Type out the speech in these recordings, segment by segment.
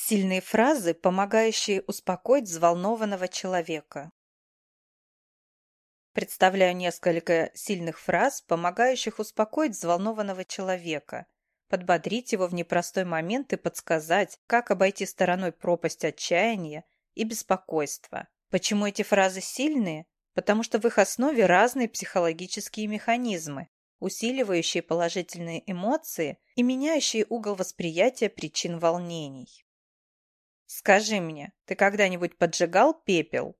Сильные фразы, помогающие успокоить взволнованного человека. Представляю несколько сильных фраз, помогающих успокоить взволнованного человека, подбодрить его в непростой момент и подсказать, как обойти стороной пропасть отчаяния и беспокойства. Почему эти фразы сильные? Потому что в их основе разные психологические механизмы, усиливающие положительные эмоции и меняющие угол восприятия причин волнений. Скажи мне, ты когда-нибудь поджигал пепел?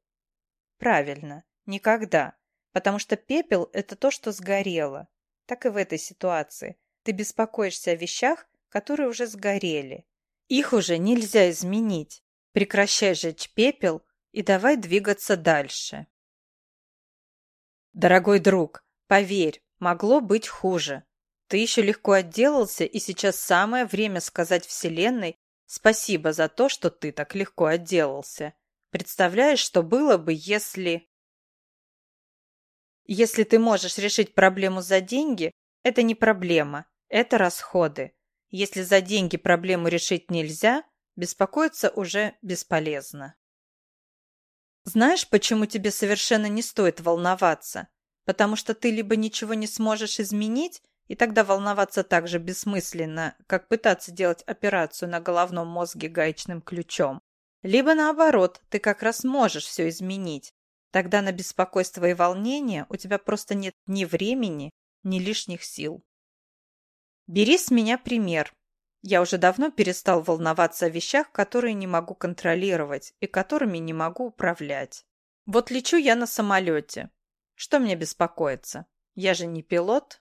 Правильно, никогда. Потому что пепел – это то, что сгорело. Так и в этой ситуации. Ты беспокоишься о вещах, которые уже сгорели. Их уже нельзя изменить. Прекращай жечь пепел и давай двигаться дальше. Дорогой друг, поверь, могло быть хуже. Ты еще легко отделался, и сейчас самое время сказать Вселенной, Спасибо за то, что ты так легко отделался. Представляешь, что было бы, если... Если ты можешь решить проблему за деньги, это не проблема, это расходы. Если за деньги проблему решить нельзя, беспокоиться уже бесполезно. Знаешь, почему тебе совершенно не стоит волноваться? Потому что ты либо ничего не сможешь изменить, и тогда волноваться так же бессмысленно, как пытаться делать операцию на головном мозге гаечным ключом. Либо наоборот, ты как раз можешь все изменить. Тогда на беспокойство и волнение у тебя просто нет ни времени, ни лишних сил. Бери с меня пример. Я уже давно перестал волноваться о вещах, которые не могу контролировать и которыми не могу управлять. Вот лечу я на самолете. Что мне беспокоиться? Я же не пилот,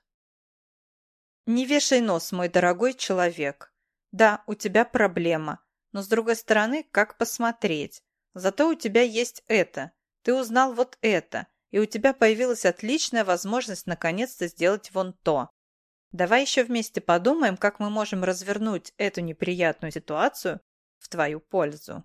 не вешай нос, мой дорогой человек. Да, у тебя проблема, но с другой стороны, как посмотреть? Зато у тебя есть это. Ты узнал вот это, и у тебя появилась отличная возможность наконец-то сделать вон то. Давай еще вместе подумаем, как мы можем развернуть эту неприятную ситуацию в твою пользу.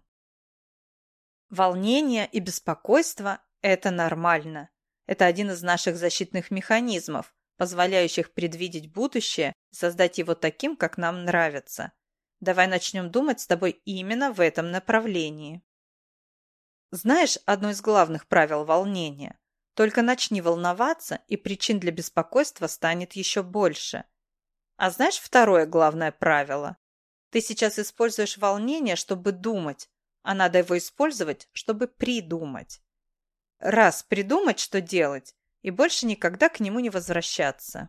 Волнение и беспокойство – это нормально. Это один из наших защитных механизмов, позволяющих предвидеть будущее создать его таким, как нам нравится. Давай начнем думать с тобой именно в этом направлении. Знаешь одно из главных правил волнения? Только начни волноваться, и причин для беспокойства станет еще больше. А знаешь второе главное правило? Ты сейчас используешь волнение, чтобы думать, а надо его использовать, чтобы придумать. Раз придумать, что делать, и больше никогда к нему не возвращаться.